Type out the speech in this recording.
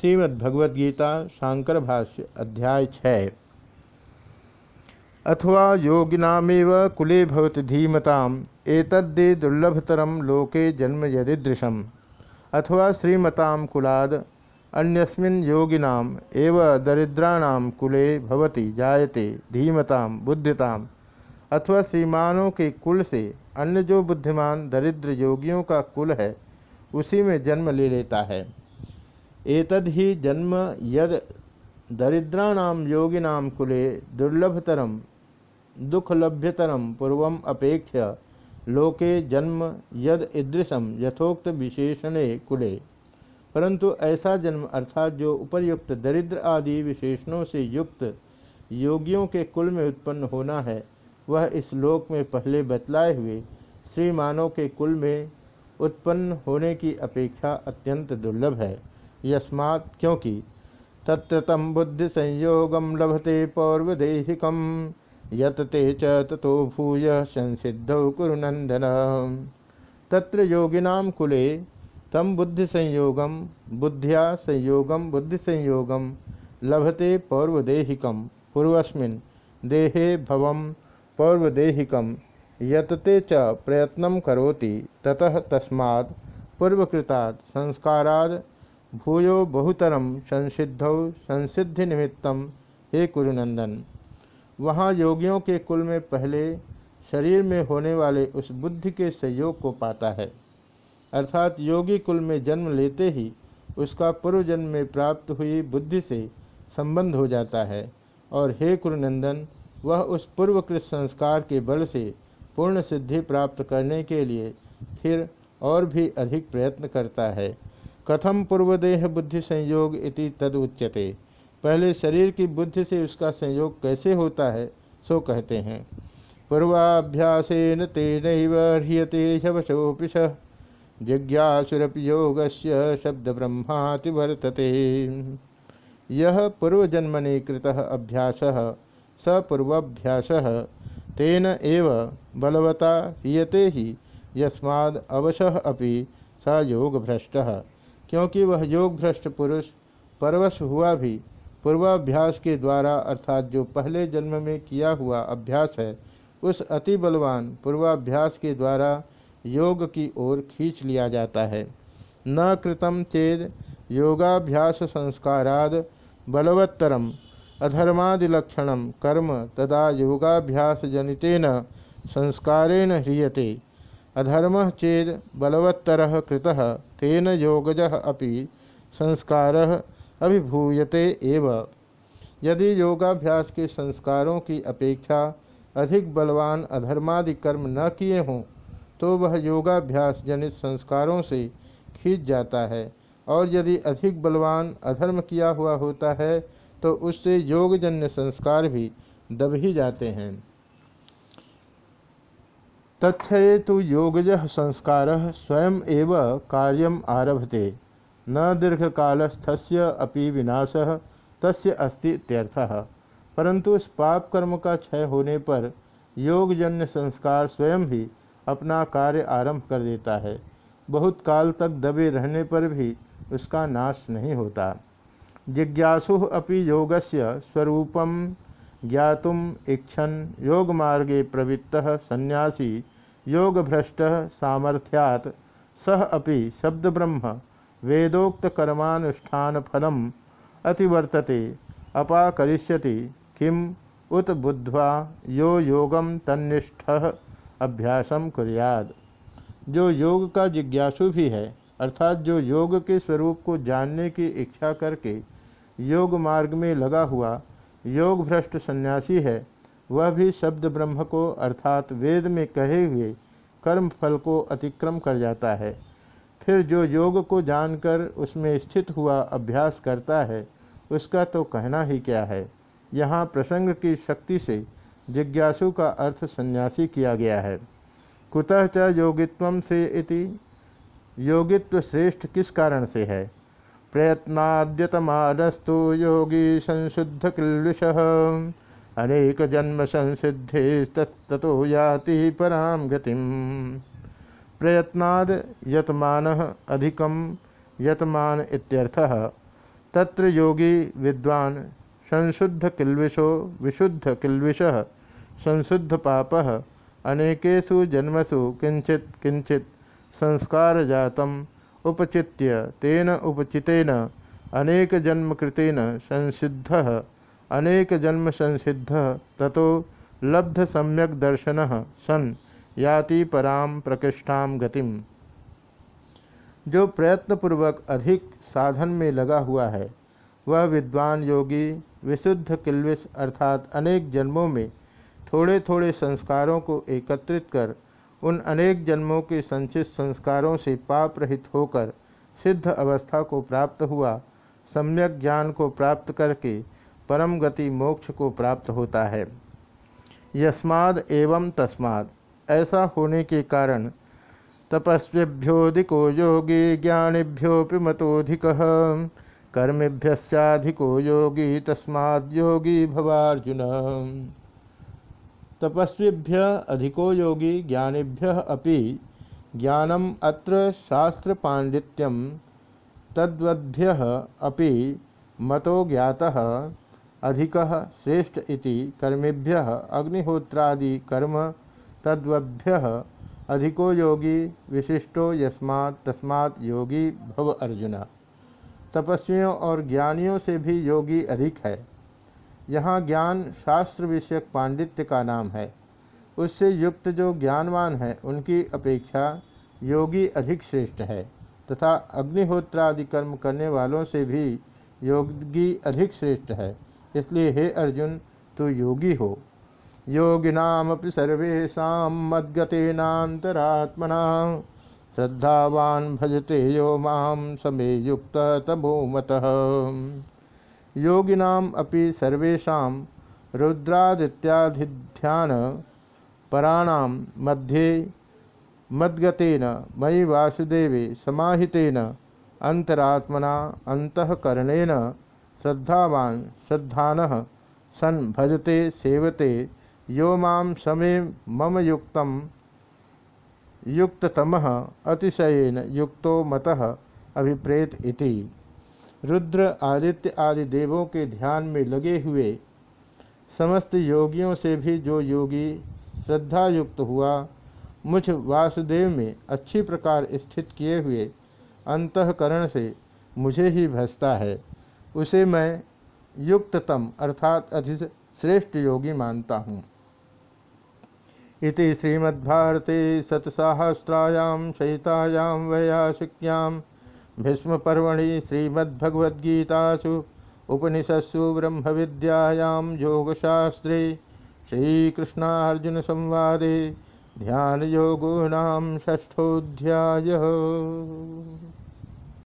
श्रीमद्भगवद्गीता शांकर भाष्य, अध्याय छः। अथवा योगिनामेव कुले भवति धीमताम, एतद्दे दुर्लभतरम लोके जन्म यदिदृशम। अथवा श्रीमताम कुलाद, अन्यस्मिन् योगिनाम, एव दरिद्राणाम कुले भवति जायते धीमताम बुद्धिताम। अथवा श्रीमानों के कुल से अन्य जो बुद्धिमान, दरिद्र योगियों का कुल है, उसी में जन्म ले लेता है। एतद ही जन्म यद दरिद्राणाम योगिनाम कुले दुर्लभतरम दुखलभ्यतरम पूर्व अपेक्ष लोके जन्म यद ईदृशम यथोक्त विशेषणे कुले। परंतु ऐसा जन्म अर्थात जो उपर्युक्त दरिद्र आदि विशेषणों से युक्त योगियों के कुल में उत्पन्न होना है, वह इस लोक में पहले बतलाए हुए श्रीमानों के कुल में उत्पन्न होने की अपेक्षा अत्यंत दुर्लभ है। यस्मात्, क्योंकि तत्र तम बुद्धि संयोगम लभते पौर्वदेहिकम यतते च ततो भूय संसिद्धौ कुरुनंदन तत्र योगिनाम कुले तम बुद्धि संयोगम बुद्धिया संयोगम बुद्धि संयोगम लभते पौर्वदेहिकम। पूर्वस्मिन् देहे भवम पौर्वदेहिकम यतते च प्रयत्न करोति, ततः तस्मात् पूर्वकृतात् संस्काराद भूयो बहुतरम संसिद्धौ संसिद्धि निमित्तम हे कुरुनंदन। वहाँ योगियों के कुल में पहले शरीर में होने वाले उस बुद्धि के सहयोग को पाता है। अर्थात योगी कुल में जन्म लेते ही उसका पूर्व जन्म में प्राप्त हुई बुद्धि से संबंध हो जाता है। और हे कुरुनंदन, वह उस पूर्वकृत संस्कार के बल से पूर्ण सिद्धि प्राप्त करने के लिए फिर और भी अधिक प्रयत्न करता है। कथम पूर्वदेह बुद्धि संयोग इति तद उच्यते। पहले शरीर की बुद्धि से उसका संयोग कैसे होता है, सो कहते हैं। पूर्वाभ्यासेन तेन ह्रियते शवशोपिश जिज्ञासुरपि योग शब्द ब्रह्माति वर्तते। यह पूर्वजन्मने कृत अभ्यास सपूर्वाभ्यास तेन एव बलवता हीयते ही, यस्माद अवशः अपि स योग भ्रष्ट क्योंकि वह योग भ्रष्ट पुरुष, परवश हुआ भी पूर्वाभ्यास के द्वारा, अर्थात जो पहले जन्म में किया हुआ अभ्यास है, उस अति बलवान पूर्वाभ्यास के द्वारा योग की ओर खींच लिया जाता है। न कृतम चेद योगाभ्यास संस्काराद बलवत्तरम अधर्मादिलक्षण कर्म तदा योगाभ्यास जनितेन संस्कारेण ह्रियते। अधर्म चेद बलवत्तर कृत, तेन योगज अपि संस्कार अभिभूयते एव। यदि योगाभ्यास के संस्कारों की अपेक्षा अधिक बलवान अधर्मादि कर्म न किए हों तो वह योगाभ्यास जनित संस्कारों से खींच जाता है। और यदि अधिक बलवान अधर्म किया हुआ होता है तो उससे योगजन्य संस्कार भी दब ही जाते हैं। तथ्य तो योगज संस्कार स्वयं एव कार्यम आरभते। न दीर्घ कालस्थस्य अपि विनाश, तस्य अस्ति इत्यर्थः। परंतु उस पाप कर्म का क्षय होने पर योगजन्य संस्कार स्वयं ही अपना कार्य आरंभ कर देता है। बहुत काल तक दबे रहने पर भी उसका नाश नहीं होता। जिज्ञासु अपि योगस्य स्वरूपम ज्ञातुम इच्छन। योग मार्गे प्रवृत्त सन्यासी योग भ्रष्ट सामर्थ्यात्। सह अपि शब्द ब्रह्म वेदोक्त कर्मानुष्ठान फलम अतिवर्तते, अपाकरिष्यति। किम? उत बुद्ध्वा यो योगम तन्निष्ठ अभ्यासम कुरियाद जो योग का जिज्ञासु भी है, अर्थात जो योग के स्वरूप को जानने की इच्छा करके योग मार्ग में लगा हुआ योग भ्रष्ट सन्यासी है वह भी शब्द ब्रह्म को अर्थात वेद में कहे हुए कर्म फल को अतिक्रम कर जाता है। फिर जो योग को जानकर उसमें स्थित हुआ अभ्यास करता है, उसका तो कहना ही क्या है? यहाँ प्रसंग की शक्ति से जिज्ञासु का अर्थ सन्यासी किया गया है। कुतः च योगित्व से इति? योगित्व श्रेष्ठ किस कारण से है? प्रयत्नाद्यतमानस्तु योगी संशुद्ध किल्विष अनेक जन्म संसिद्धे तत्तो याति पराम गतिम प्रयत्नाद यतमान अधिकम यतमान इत्यर्थः। तत्र योगी विद्वान संशुद्ध किल्विषो विशुद्ध किल्विष संशुद्ध पाप अनेकेशु जन्मसु किंचित किंचित संस्कार जातम उपचित्य तेन उपचितेन अनेक जन्म कृतेन संसिद्ध। अनेक जन्म संसिद्ध ततो लब्ध सम्यक दर्शन सन याति पराम प्रकृष्ठा गतिम। जो प्रयत्नपूर्वक अधिक साधन में लगा हुआ है, वह विद्वान योगी, विशुद्ध किल्विस अर्थात अनेक जन्मों में थोड़े थोड़े संस्कारों को एकत्रित कर, उन अनेक जन्मों के संचित संस्कारों से पाप रहित होकर सिद्ध अवस्था को प्राप्त हुआ, सम्यक ज्ञान को प्राप्त करके परम गति मोक्ष को प्राप्त होता है। यस्माद एवं तस्माद। ऐसा होने के कारण तपस्व्यभ्योधिको योगी ज्ञानीभ्योपि मतोधिक कर्मिभ्यधिको योगी तस्माद् योगी भवार्जुन। तपस्वीभ्य अधिको योगी ज्ञानीभ्य अपि ज्ञानम अत्र शास्त्र पांडित्यम तद्वद्भ्य अपि मतो ज्ञातः। अधिक श्रेष्ठ इति कर्मेभ्य अग्निहोत्रादि कर्म तद्वद्भ्य अधिको योगी विशिष्टो यस्मात् तस्मात् योगी भव अर्जुन। तपस्वियों और ज्ञानियों से भी योगी अधिक है। यहाँ ज्ञान शास्त्र विषयक पांडित्य का नाम है। उससे युक्त जो ज्ञानवान है, उनकी अपेक्षा योगी अधिक श्रेष्ठ है तथा अग्निहोत्रादि कर्म करने वालों से भी योगी अधिक श्रेष्ठ है। इसलिए हे अर्जुन, तू योगी हो। योगिनामपि सर्वेशा मद्गतेनातरात्मना श्रद्धावान भजते यो माम समे युक्त तमोमत योगिनाम अपि सर्वेशा रुद्रादित्याधिध्यान पराणाम मध्ये मद्गतेन मयि वासुदेवे समाहितेन, अंतरात्मना, अंतकरणेन श्रद्धावान, श्रद्धान। सन भजते, सेवते, यो माम मम युक्त। युक्ततम, अतिशयन युक्तो मत अभिप्रेत इति। रुद्र, आदित्य आदि देवों के ध्यान में लगे हुए समस्त योगियों से भी जो योगी श्रद्धा युक्त हुआ, मुझ वासुदेव में अच्छी प्रकार स्थित किए हुए अंतकरण से मुझे ही भसता है। उसे मैं युक्ततम अर्थात अधिक श्रेष्ठ योगी मानता हूँ। इति श्रीमद्भारते शतसाहस्रायां सहितायां वैयासिक्यां भीष्मपर्वणि श्रीमद्भगवद्गीतासु उपनिषत्सु ब्रह्मविद्यायां योगशास्त्रे श्रीकृष्णार्जुनसंवादे ध्यानयोगो नाम षष्ठोऽध्यायः।